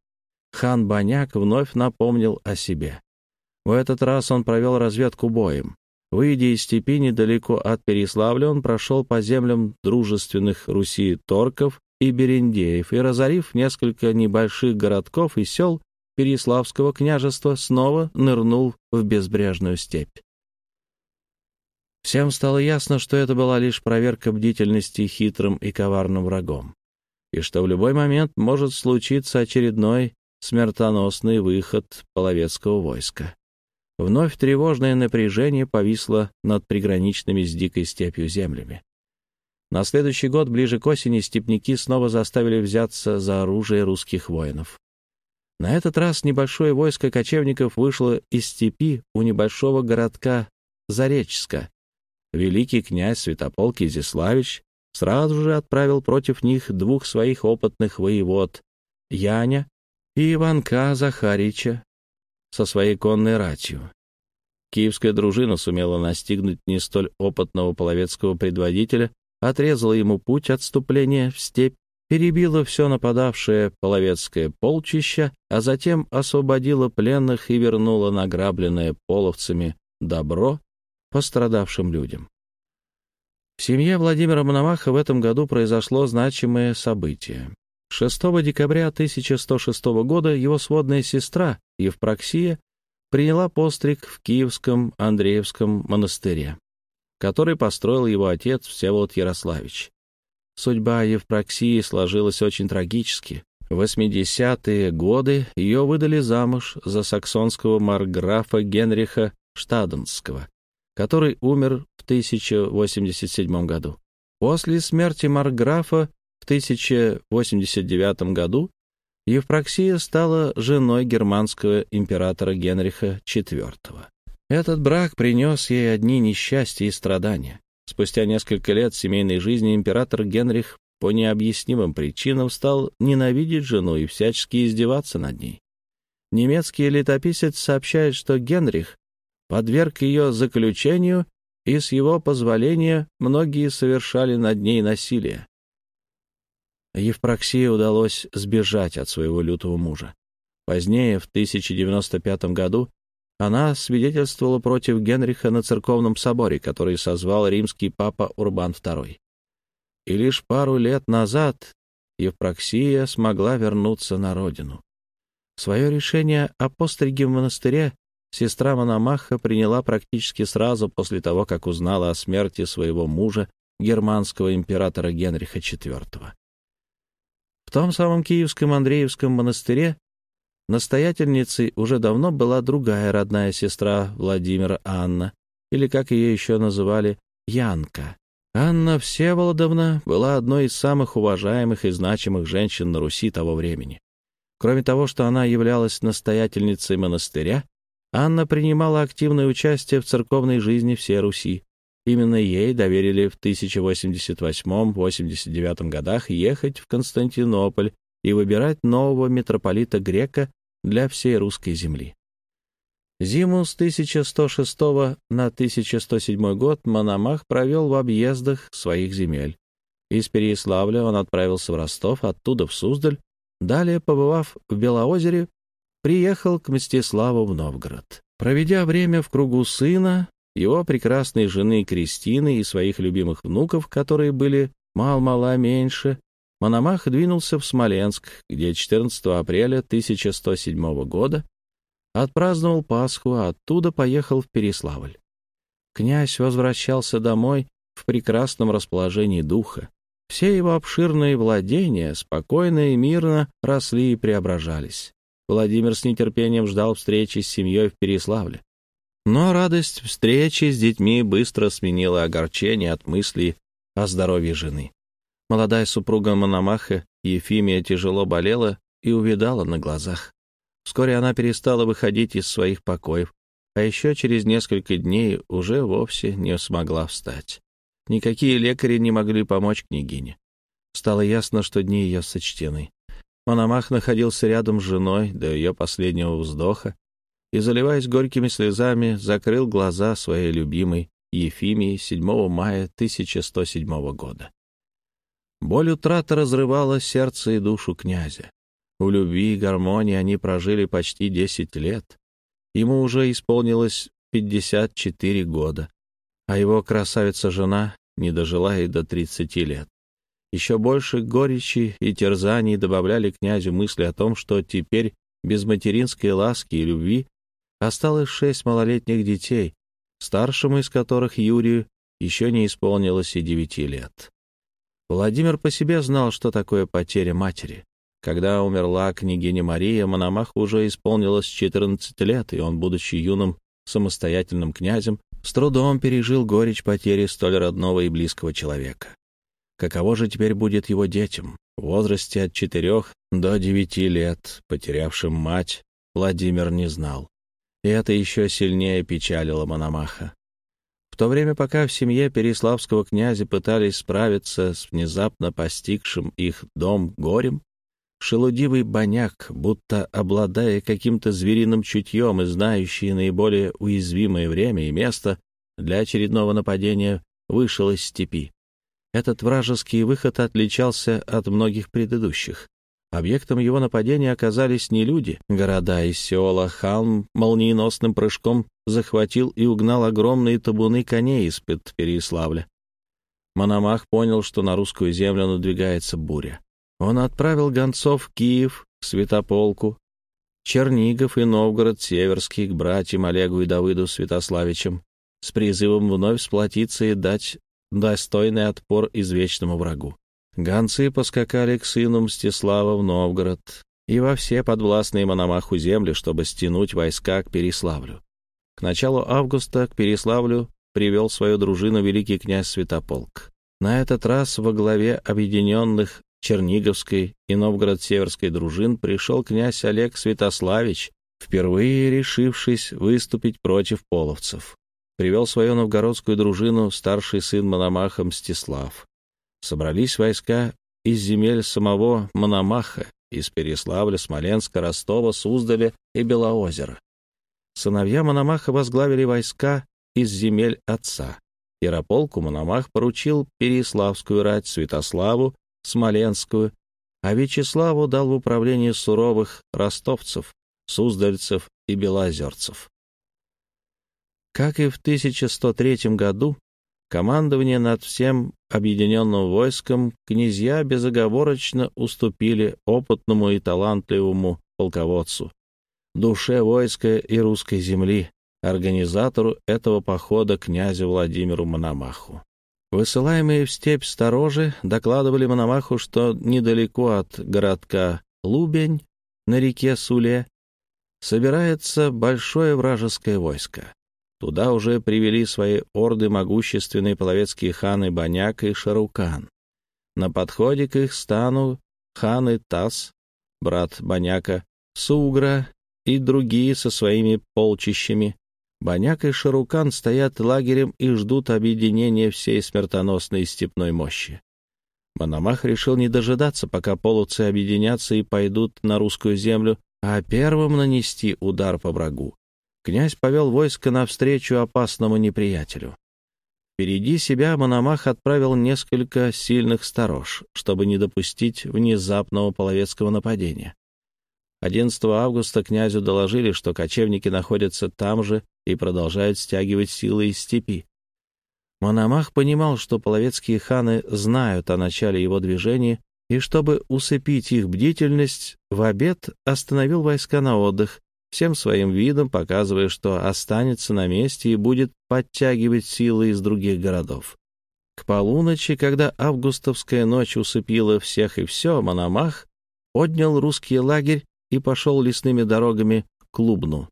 хан Баняк, вновь напомнил о себе. В этот раз он провел разведку боем. Выйдя из степи недалеко от Переславля, он прошел по землям дружественных Руси торков и берендеев и, разорив несколько небольших городков и сел Переславского княжества, снова нырнул в безбрежную степь. Всем стало ясно, что это была лишь проверка бдительности хитрым и коварным врагом, и что в любой момент может случиться очередной смертоносный выход половецкого войска. Вновь тревожное напряжение повисло над приграничными с дикой степью землями. На следующий год, ближе к осени, степняки снова заставили взяться за оружие русских воинов. На этот раз небольшое войско кочевников вышло из степи у небольшого городка Заречска, великий князь Святополк Изяславич сразу же отправил против них двух своих опытных воевод — Яня и Иванка Захарича, со своей конной ратью. Киевская дружина сумела настигнуть не столь опытного половецкого предводителя, отрезала ему путь отступления в степь, перебила все нападавшее половецкое полчище, а затем освободила пленных и вернула награбленное половцами добро пострадавшим людям. В семье Владимира Мономаха в этом году произошло значимое событие. 6 декабря 1106 года его сводная сестра Евпроксия приняла постриг в Киевском Андреевском монастыре, который построил его отец Всеволод Ярославич. Судьба Евпроксии сложилась очень трагически. В 80-е годы ее выдали замуж за саксонского марграфа Генриха Штаденского, который умер в 1087 году. После смерти марграфа 1089 году Евпроксия стала женой германского императора Генриха IV. Этот брак принес ей одни несчастья и страдания. Спустя несколько лет семейной жизни император Генрих по необъяснимым причинам стал ненавидеть жену и всячески издеваться над ней. Немецкий летописец сообщает, что Генрих подверг ее заключению, и с его позволения многие совершали над ней насилие. Евпроксии удалось сбежать от своего лютого мужа. Позднее, в 1095 году, она свидетельствовала против Генриха на церковном соборе, который созвал римский папа Урбан II. И лишь пару лет назад Евпроксия смогла вернуться на родину. Свое решение о постриге в монастыре сестра Мономаха приняла практически сразу после того, как узнала о смерти своего мужа, германского императора Генриха IV. В том самом Киевском Андреевском монастыре настоятельницей уже давно была другая родная сестра Владимира Анна, или, как ее еще называли, Янка. Анна Всеволодовна была одной из самых уважаемых и значимых женщин на Руси того времени. Кроме того, что она являлась настоятельницей монастыря, Анна принимала активное участие в церковной жизни всей Руси. Именно ей доверили в 1088-89 годах ехать в Константинополь и выбирать нового митрополита Грека для всей русской земли. Зиму с 1106 на 1107 год Мономах провел в объездах своих земель. Из Переяславля он отправился в Ростов, оттуда в Суздаль. Далее, побывав в Белоозере, приехал к Мстиславу в Новгород. Проведя время в кругу сына, его прекрасной жены Кристины и своих любимых внуков, которые были мал-мала меньше, Мономах двинулся в Смоленск, где 14 апреля 1107 года отпраздновал Пасху, а оттуда поехал в Переславль. Князь возвращался домой в прекрасном расположении духа. Все его обширные владения спокойно и мирно росли и преображались. Владимир с нетерпением ждал встречи с семьей в Переславле. Но радость встречи с детьми быстро сменила огорчение от мысли о здоровье жены. Молодая супруга Мономаха, Ефимия, тяжело болела и увидала на глазах. Вскоре она перестала выходить из своих покоев, а еще через несколько дней уже вовсе не смогла встать. Никакие лекари не могли помочь княгине. Стало ясно, что дни ее сочтены. Мономах находился рядом с женой до ее последнего вздоха, и, заливаясь горькими слезами, закрыл глаза своей любимой Ефимии 7 мая 1107 года. Боль утраты разрывала сердце и душу князя. В любви и гармонии они прожили почти 10 лет. Ему уже исполнилось 54 года, а его красавица-жена не дожила и до 30 лет. Еще больше горечи и терзаний добавляли князю мысли о том, что теперь без материнской ласки и любви осталось шесть малолетних детей, старшему из которых Юрию еще не исполнилось и девяти лет. Владимир по себе знал, что такое потеря матери. Когда умерла княгиня Мария, Мономаху уже исполнилось 14 лет, и он, будучи юным самостоятельным князем, с трудом пережил горечь потери столь родного и близкого человека. Каково же теперь будет его детям, в возрасте от четырех до девяти лет, потерявшим мать, Владимир не знал. И это еще сильнее печалило Мономаха. В то время, пока в семье Переславского князя пытались справиться с внезапно постигшим их дом горем, шелудивый баняк, будто обладая каким-то звериным чутьем и знающий наиболее уязвимое время и место для очередного нападения, вышел из степи. Этот вражеский выход отличался от многих предыдущих. Объектом его нападения оказались не люди. Города из Сеола Халм молниеносным прыжком захватил и угнал огромные табуны коней из-под Переяславля. Мономах понял, что на русскую землю надвигается буря. Он отправил гонцов в Киев, Святополку, Чернигов и Новгород Северский к братьям Олегу и Давыду Святославичам с призывом вновь сплотиться и дать достойный отпор извечному врагу. Гонцы поскакали к сыну Мстислава в Новгород и во все подвластные Мономаху земли, чтобы стянуть войска к Переславлю. К началу августа к Переславлю привел свою дружину великий князь Святополк. На этот раз во главе объединенных Черниговской и Новгород-Северской дружин пришел князь Олег Святославич, впервые решившись выступить против половцев. Привел свою новгородскую дружину старший сын Мономаха Мстислав собрались войска из земель самого Мономаха, из Переславля, Смоленска, Ростова, Суздаля и Белоозера. Сыновья Мономаха возглавили войска из земель отца. Ярополку Мономах поручил Переславскую рать, Святославу, Смоленскую, а Вячеславу дал в управление суровых ростовцев, суздальцев и белозерцев. Как и в 1103 году, командование над всем объединенным войском князья безоговорочно уступили опытному и талантливому полководцу, душе войска и русской земли, организатору этого похода князю Владимиру Мономаху. Высылаемые в степь сторожи докладывали Мономаху, что недалеко от городка Лубень на реке Суле собирается большое вражеское войско. Туда уже привели свои орды могущественные половецкие ханы Баняк и Шарукан. На подходе к их стану ханы Тас, брат Баняка, Сугра и другие со своими полчищами. Баняк и Шарукан стоят лагерем и ждут объединения всей смертоносной степной мощи. Мономах решил не дожидаться, пока половцы объединятся и пойдут на русскую землю, а первым нанести удар по врагу князь повел войско навстречу опасному неприятелю. Впереди себя Мономах отправил несколько сильных сторож, чтобы не допустить внезапного половецкого нападения. 11 августа князю доложили, что кочевники находятся там же и продолжают стягивать силы из степи. Мономах понимал, что половецкие ханы знают о начале его движения, и чтобы усыпить их бдительность, в обед остановил войска на отдых всем своим видом показывая, что останется на месте и будет подтягивать силы из других городов. К полуночи, когда августовская ночь усыпила всех и все, Мономах поднял русский лагерь и пошел лесными дорогами к Лубну.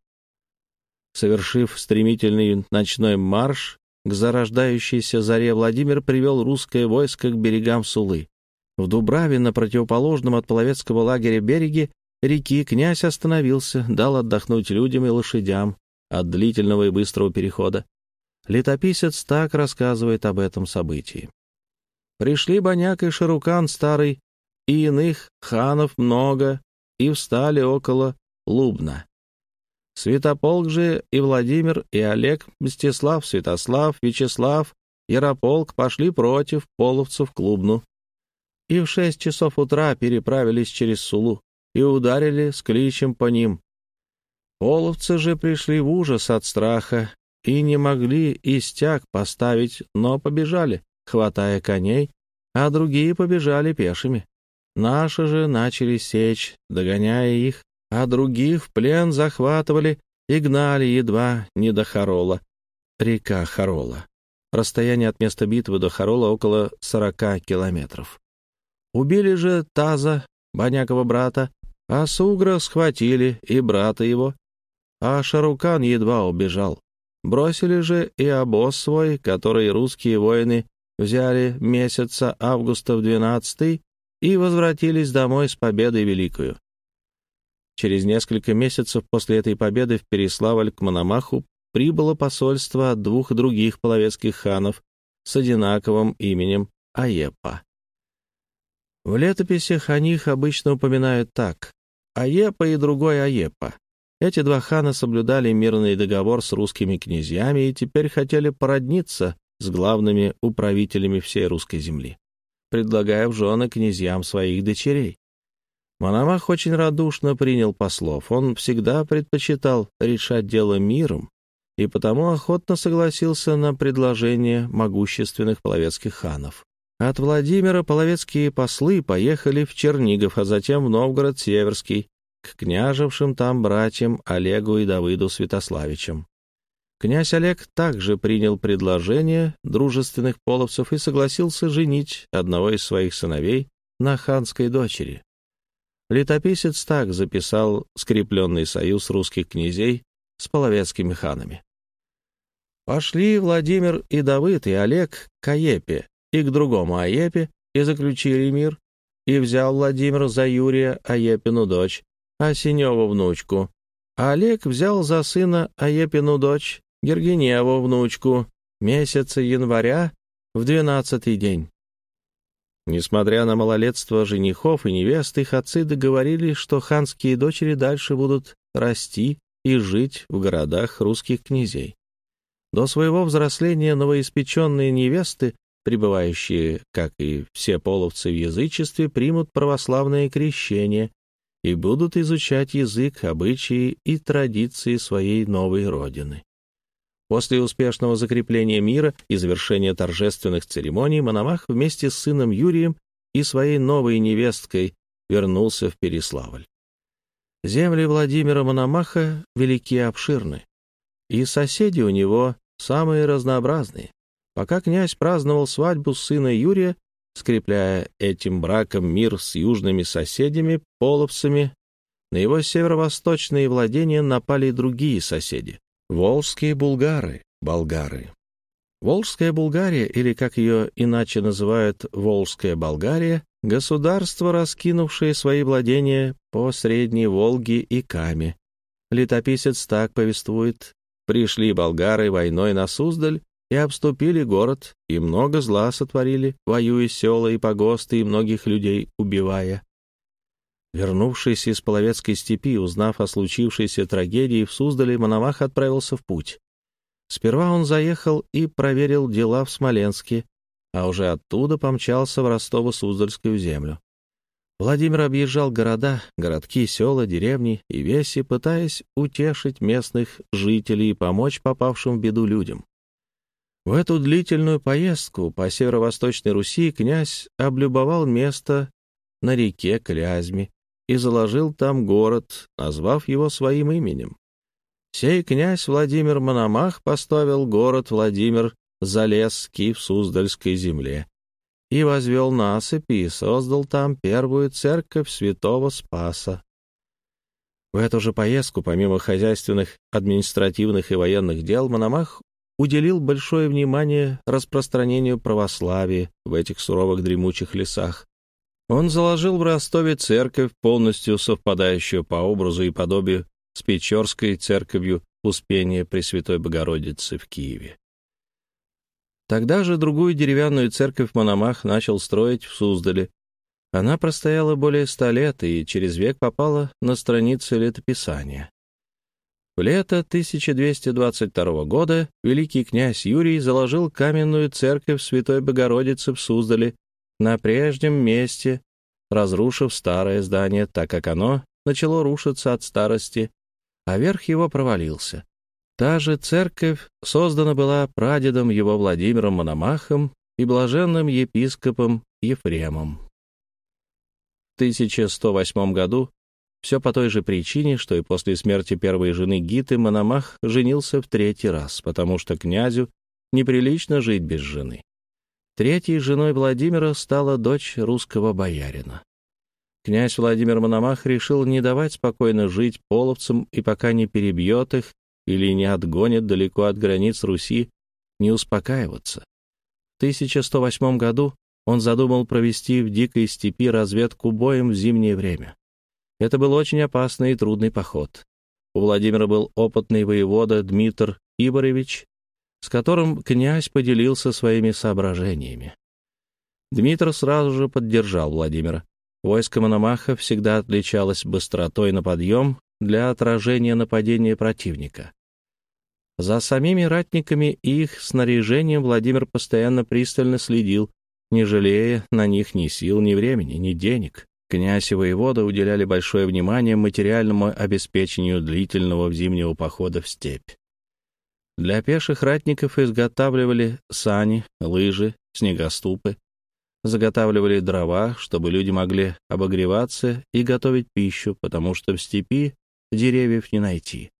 Совершив стремительный ночной марш к зарождающейся заре, Владимир привел русское войско к берегам Сулы. В Дубраве, на противоположном от Половецкого лагеря береге, реки князь остановился, дал отдохнуть людям и лошадям от длительного и быстрого перехода. Летописец так рассказывает об этом событии. Пришли Боняк и Шарукан старый, и иных ханов много, и встали около Лубна. Святополк же и Владимир, и Олег, Мстислав, Святослав, Вячеслав, Ярополк пошли против половцев к Лубну. И в шесть часов утра переправились через Сулу и ударили с кличем по ним. Половцы же пришли в ужас от страха и не могли и стяг поставить, но побежали, хватая коней, а другие побежали пешими. Наши же начали сечь, догоняя их, а других в плен захватывали и гнали едва не до Харола, река Харола. Расстояние от места битвы до Харола около сорока километров. Убили же Таза, Банякова брата, а Сугра схватили и брата его, а Шарукан едва убежал. Бросили же и обоз свой, который русские воины взяли месяца августа в двенадцатый и возвратились домой с победой великою. Через несколько месяцев после этой победы в Переславль к Мономаху прибыло посольство от двух других половецких ханов с одинаковым именем Аепа. В летописях о них обычно упоминают так. Аепа и другой Аепа. Эти два хана соблюдали мирный договор с русскими князьями и теперь хотели породниться с главными управителями всей русской земли, предлагая в жены князьям своих дочерей. Мономах очень радушно принял послов. Он всегда предпочитал решать дело миром и потому охотно согласился на предложение могущественных половецких ханов. От Владимира половецкие послы поехали в Чернигов, а затем в Новгород Северский, к княжевшим там братьям Олегу и Давыду Святославичам. Князь Олег также принял предложение дружественных половцев и согласился женить одного из своих сыновей на ханской дочери. Летописец так записал скрепленный союз русских князей с половецкими ханами. Пошли Владимир и Давыд и Олег к Аепе и к другому Аепе и заключили мир, и взял Владимир за Юрия Аепину дочь, Осеневу внучку. А Олег взял за сына Аепину дочь, Гергеневу внучку, месяца января в двенадцатый день. Несмотря на малолетство женихов и невест, их отцы договорились, что ханские дочери дальше будут расти и жить в городах русских князей. До своего взросления новоиспеченные невесты, пребывающие, как и все половцы в язычестве, примут православное крещение и будут изучать язык, обычаи и традиции своей новой родины. После успешного закрепления мира и завершения торжественных церемоний Мономах вместе с сыном Юрием и своей новой невесткой вернулся в Переславль. Земли Владимира Мономаха велики и обширны, и соседи у него самые разнообразные. Пока князь праздновал свадьбу сына Юрия, скрепляя этим браком мир с южными соседями, половцами, на его северо-восточные владения напали другие соседи — волжские булгары, болгары. Волжская Булгария, или, как ее иначе называют, Волжская Болгария, государство, раскинувшее свои владения по Средней Волге и Каме. Летописец так повествует. Пришли болгары войной на Суздаль и обступили город, и много зла сотворили, воюя села и погосты, и многих людей убивая. Вернувшись из Половецкой степи, узнав о случившейся трагедии в Суздале, Мономах отправился в путь. Сперва он заехал и проверил дела в Смоленске, а уже оттуда помчался в Ростово-Суздальскую землю. Владимир объезжал города, городки, села, деревни и веси, пытаясь утешить местных жителей и помочь попавшим в беду людям. В эту длительную поездку по северо-восточной Руси князь облюбовал место на реке Клязьме и заложил там город, назвав его своим именем. Сей князь Владимир Мономах поставил город Владимир Залесский в Суздальской земле и возвел насыпи и создал там первую церковь святого Спаса. В эту же поездку, помимо хозяйственных, административных и военных дел, Мономах уделил большое внимание распространению православия в этих суровых дремучих лесах. Он заложил в Ростове церковь, полностью совпадающую по образу и подобию с Печорской церковью Успения Пресвятой Богородицы в Киеве. Тогда же другую деревянную церковь Мономах начал строить в Суздале. Она простояла более ста лет и через век попала на страницы летописания. В лето 1222 года великий князь Юрий заложил каменную церковь Святой Богородицы в Суздале на прежнем месте, разрушив старое здание, так как оно начало рушиться от старости, а верх его провалился. Та же церковь создана была прадедом его Владимиром Мономахом и блаженным епископом Ефремом. В 1108 году все по той же причине, что и после смерти первой жены Гиты Мономах женился в третий раз, потому что князю неприлично жить без жены. Третьей женой Владимира стала дочь русского боярина. Князь Владимир Мономах решил не давать спокойно жить половцам и пока не перебьет их или не отгонит далеко от границ Руси, не успокаиваться. В 1108 году он задумал провести в дикой степи разведку боем в зимнее время. Это был очень опасный и трудный поход. У Владимира был опытный воевода Дмитр Иборович, с которым князь поделился своими соображениями. Дмитр сразу же поддержал Владимира. Войско Мономаха всегда отличалось быстротой на подъем для отражения нападения противника. За самими ратниками и их снаряжением Владимир постоянно пристально следил, не жалея на них ни сил, ни времени, ни денег. Князь и воевода уделяли большое внимание материальному обеспечению длительного зимнего похода в степь. Для пеших ратников изготавливали сани, лыжи, снегоступы, заготавливали дрова, чтобы люди могли обогреваться и готовить пищу, потому что в степи деревьев не найти.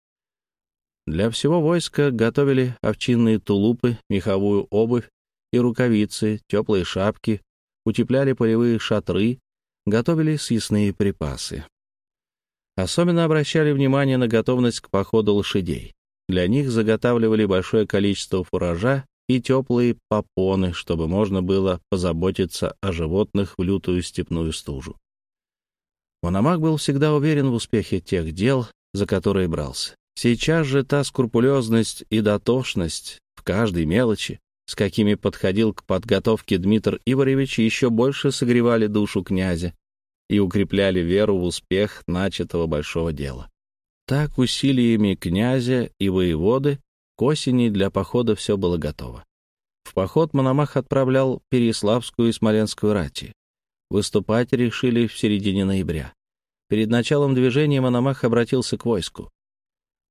Для всего войска готовили овчинные тулупы, меховую обувь и рукавицы, теплые шапки, утепляли полевые шатры, готовили съестные припасы. Особенно обращали внимание на готовность к походу лошадей. Для них заготавливали большое количество фуража и теплые попоны, чтобы можно было позаботиться о животных в лютую степную стужу. Мономах был всегда уверен в успехе тех дел, за которые брался. Сейчас же та скрупулезность и дотошность в каждой мелочи, с какими подходил к подготовке Дмитр Иваревич, еще больше согревали душу князя и укрепляли веру в успех начатого большого дела. Так усилиями князя и воеводы к осени для похода все было готово. В поход Мономах отправлял Переславскую и Смоленскую рати. Выступать решили в середине ноября. Перед началом движения Мономах обратился к войску.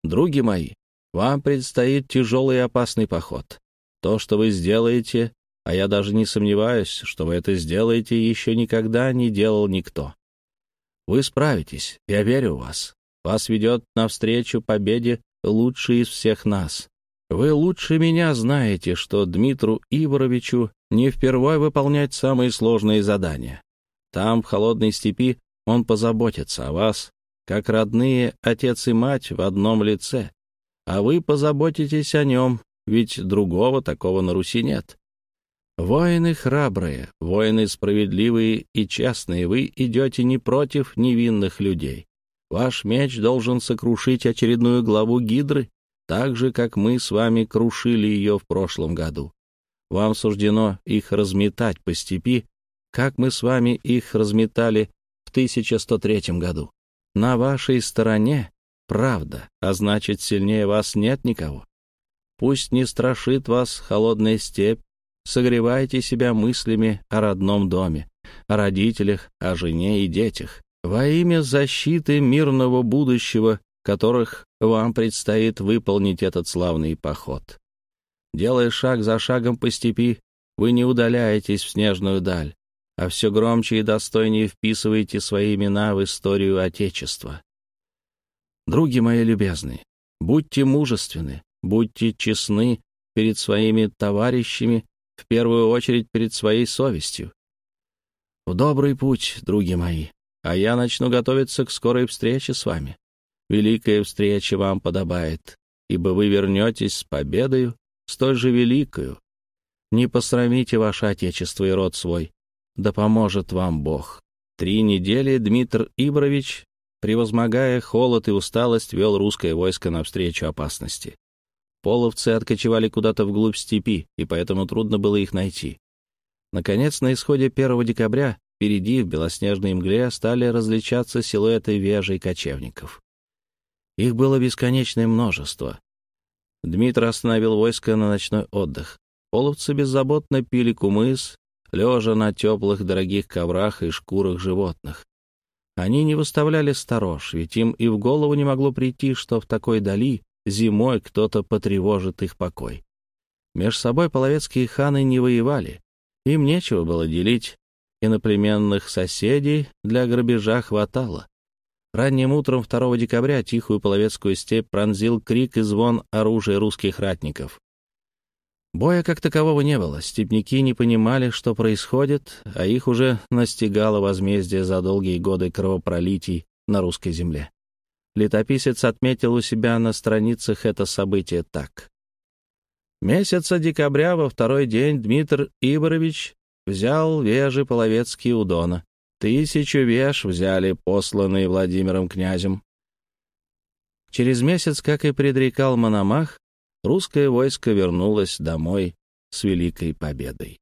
Други мои, вам предстоит тяжелый и опасный поход. То, что вы сделаете, а я даже не сомневаюсь, что вы это сделаете, еще никогда не делал никто. Вы справитесь, я верю в вас. Вас ведет навстречу победе лучший из всех нас. Вы лучше меня знаете, что Дмитру Иваровичу не впервой выполнять самые сложные задания. Там, в холодной степи, он позаботится о вас, как родные отец и мать в одном лице, а вы позаботитесь о нем, ведь другого такого на Руси нет. Воины храбрые, воины справедливые и честные, вы идете не против невинных людей. Ваш меч должен сокрушить очередную главу Гидры, так же, как мы с вами крушили ее в прошлом году. Вам суждено их разметать по степи, как мы с вами их разметали в 1103 году. На вашей стороне правда, а значит, сильнее вас нет никого. Пусть не страшит вас холодная степь, согревайте себя мыслями о родном доме, о родителях, о жене и детях. Во имя защиты мирного будущего, которых вам предстоит выполнить этот славный поход. Делая шаг за шагом по степи, вы не удаляетесь в снежную даль, а все громче и достойнее вписываете свои имена в историю Отечества. Други мои любезные, будьте мужественны, будьте честны перед своими товарищами, в первую очередь перед своей совестью. В добрый путь, други мои, а я начну готовиться к скорой встрече с вами. Великая встреча вам подобает, ибо вы вернетесь с победою, столь же великою. Не посрамите ваше Отечество и род свой, да поможет вам Бог. Три недели Дмитр Ибрович, превозмогая холод и усталость, вел русское войско навстречу опасности. Половцы откочевали куда-то вглубь степи, и поэтому трудно было их найти. Наконец, на исходе 1 декабря впереди в белоснежной мгле стали различаться силуэты вежей кочевников. Их было бесконечное множество. Дмитрий остановил войско на ночной отдых. Половцы беззаботно пили кумыс, лежа на теплых дорогих коврах и шкурах животных. Они не выставляли сторож, ведь им и в голову не могло прийти, что в такой дали зимой кто-то потревожит их покой. Меж собой половецкие ханы не воевали, им нечего было делить, иноплеменных соседей для грабежа хватало. Ранним утром 2 декабря тихую половецкую степь пронзил крик и звон оружия русских ратников. Боя как такового не было, степняки не понимали, что происходит, а их уже настигало возмездие за долгие годы кровопролитий на русской земле. Летописец отметил у себя на страницах это событие так. Месяца декабря во второй день Дмитр Иборович взял вежи половецкие у Дона. Тысячу веж взяли, посланные Владимиром князем. Через месяц, как и предрекал Мономах, русское войско вернулось домой с великой победой.